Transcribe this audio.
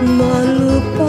Malu.